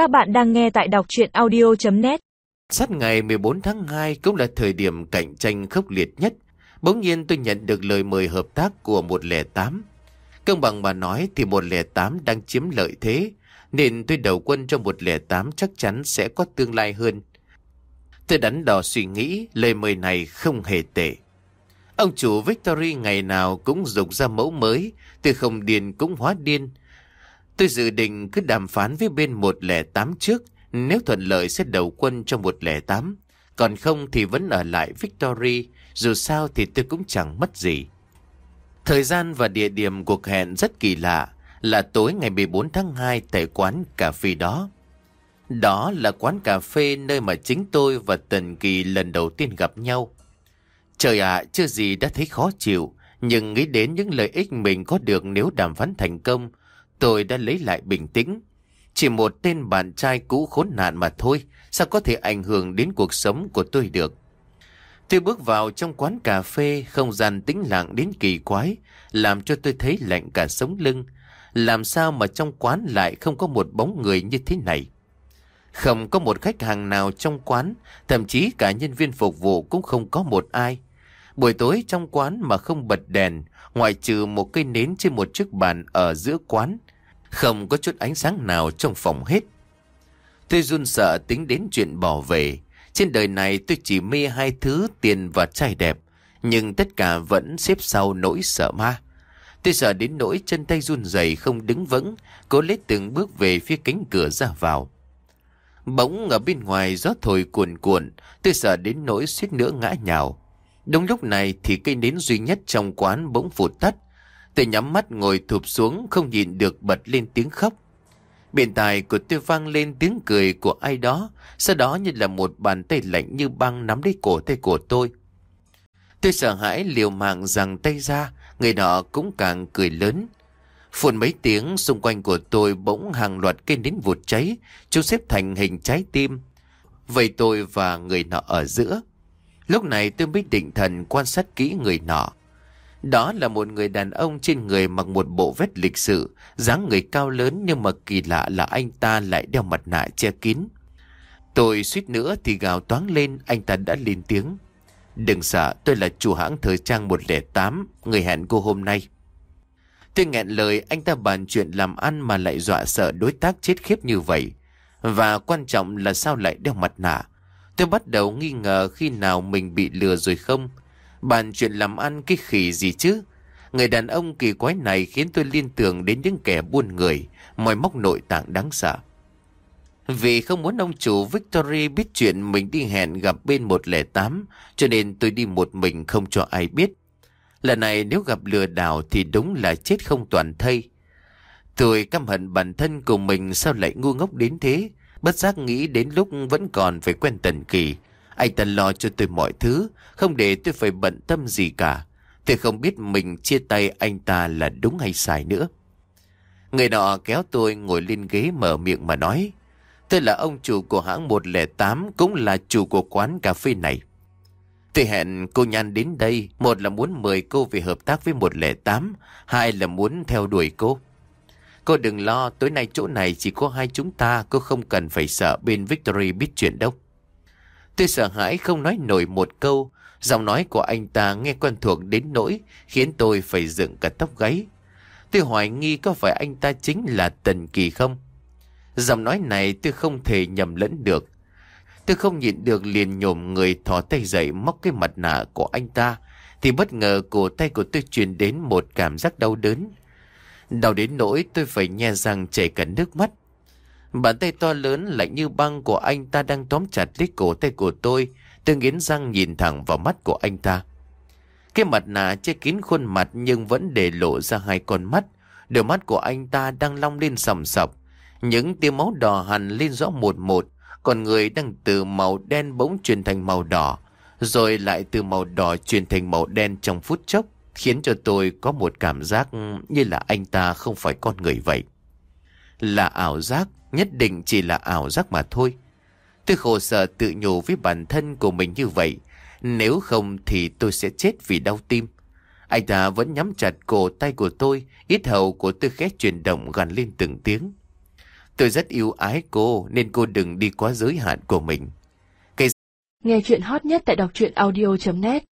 Các bạn đang nghe tại đọc chuyện audio.net Sát ngày 14 tháng 2 cũng là thời điểm cạnh tranh khốc liệt nhất. Bỗng nhiên tôi nhận được lời mời hợp tác của 108. Công bằng mà nói thì 108 đang chiếm lợi thế, nên tôi đầu quân cho 108 chắc chắn sẽ có tương lai hơn. Tôi đắn đo suy nghĩ lời mời này không hề tệ. Ông chủ Victory ngày nào cũng dùng ra mẫu mới, từ không điên cũng hóa điên. Tôi dự định cứ đàm phán với bên 108 trước, nếu thuận lợi sẽ đầu quân cho 108. Còn không thì vẫn ở lại Victory, dù sao thì tôi cũng chẳng mất gì. Thời gian và địa điểm cuộc hẹn rất kỳ lạ, là tối ngày 14 tháng 2 tại quán cà phê đó. Đó là quán cà phê nơi mà chính tôi và Tần Kỳ lần đầu tiên gặp nhau. Trời ạ, chưa gì đã thấy khó chịu, nhưng nghĩ đến những lợi ích mình có được nếu đàm phán thành công, tôi đã lấy lại bình tĩnh. Chỉ một tên bạn trai cũ khốn nạn mà thôi, sao có thể ảnh hưởng đến cuộc sống của tôi được. Tôi bước vào trong quán cà phê, không gian tĩnh lặng đến kỳ quái, làm cho tôi thấy lạnh cả sống lưng. Làm sao mà trong quán lại không có một bóng người như thế này? Không có một khách hàng nào trong quán, thậm chí cả nhân viên phục vụ cũng không có một ai. Buổi tối trong quán mà không bật đèn, ngoại trừ một cây nến trên một chiếc bàn ở giữa quán, không có chút ánh sáng nào trong phòng hết. Tôi run sợ tính đến chuyện bỏ về. Trên đời này tôi chỉ mê hai thứ tiền và trai đẹp, nhưng tất cả vẫn xếp sau nỗi sợ ma. Tôi sợ đến nỗi chân tay run rẩy không đứng vững, cố lấy từng bước về phía cánh cửa ra vào. Bỗng ở bên ngoài gió thổi cuồn cuộn, tôi sợ đến nỗi suýt nữa ngã nhào. Đúng lúc này thì cây nến duy nhất trong quán bỗng phụt tắt. Tôi nhắm mắt ngồi thụp xuống không nhìn được bật lên tiếng khóc. Biện tai của tôi vang lên tiếng cười của ai đó, sau đó như là một bàn tay lạnh như băng nắm lấy cổ tay của tôi. Tôi sợ hãi liều mạng rằng tay ra, người nọ cũng càng cười lớn. Phun mấy tiếng xung quanh của tôi bỗng hàng loạt cây nến vụt cháy, chúng xếp thành hình trái tim. Vậy tôi và người nọ ở giữa. Lúc này tôi mới định thần quan sát kỹ người nọ. Đó là một người đàn ông trên người mặc một bộ vest lịch sự, dáng người cao lớn nhưng mà kỳ lạ là anh ta lại đeo mặt nạ che kín. Tôi suýt nữa thì gào toáng lên, anh ta đã lên tiếng. Đừng sợ, tôi là chủ hãng thời trang 108, người hẹn cô hôm nay. Tôi nghẹn lời anh ta bàn chuyện làm ăn mà lại dọa sợ đối tác chết khiếp như vậy. Và quan trọng là sao lại đeo mặt nạ. Tôi bắt đầu nghi ngờ khi nào mình bị lừa rồi không. Bàn chuyện làm ăn cái khỉ gì chứ? Người đàn ông kỳ quái này khiến tôi liên tưởng đến những kẻ buôn người, mòi móc nội tạng đáng sợ. Vì không muốn ông chủ Victory biết chuyện mình đi hẹn gặp bên 108, cho nên tôi đi một mình không cho ai biết. Lần này nếu gặp lừa đảo thì đúng là chết không toàn thây. Tôi căm hận bản thân của mình sao lại ngu ngốc đến thế. Bất giác nghĩ đến lúc vẫn còn phải quen Tần Kỳ. Anh ta lo cho tôi mọi thứ, không để tôi phải bận tâm gì cả. Tôi không biết mình chia tay anh ta là đúng hay sai nữa. Người nọ kéo tôi ngồi lên ghế mở miệng mà nói. Tôi là ông chủ của hãng 108, cũng là chủ của quán cà phê này. Tôi hẹn cô Nhan đến đây, một là muốn mời cô về hợp tác với 108, hai là muốn theo đuổi cô. Cô đừng lo, tối nay chỗ này chỉ có hai chúng ta, cô không cần phải sợ bên Victory biết chuyện đâu. Tôi sợ hãi không nói nổi một câu, giọng nói của anh ta nghe quen thuộc đến nỗi khiến tôi phải dựng cả tóc gáy. Tôi hoài nghi có phải anh ta chính là Tần Kỳ không? Giọng nói này tôi không thể nhầm lẫn được. Tôi không nhịn được liền nhổm người thò tay dậy móc cái mặt nạ của anh ta. Thì bất ngờ cổ tay của tôi truyền đến một cảm giác đau đớn. Đau đến nỗi tôi phải nhe răng chảy cả nước mắt. Bàn tay to lớn lạnh như băng của anh ta đang tóm chặt lấy cổ tay của tôi. Tôi nghiến răng nhìn thẳng vào mắt của anh ta. Cái mặt nạ che kín khuôn mặt nhưng vẫn để lộ ra hai con mắt. Đôi mắt của anh ta đang long lên sầm sọc. Những tia máu đỏ hằn lên rõ một một. Còn người đang từ màu đen bỗng chuyển thành màu đỏ. Rồi lại từ màu đỏ chuyển thành màu đen trong phút chốc. Khiến cho tôi có một cảm giác như là anh ta không phải con người vậy. Là ảo giác, nhất định chỉ là ảo giác mà thôi. Tôi khổ sở tự nhủ với bản thân của mình như vậy. Nếu không thì tôi sẽ chết vì đau tim. Anh ta vẫn nhắm chặt cổ tay của tôi, ít hầu của tôi khét chuyển động gần lên từng tiếng. Tôi rất yêu ái cô nên cô đừng đi quá giới hạn của mình. Nghe chuyện hot nhất tại đọc truyện audio.net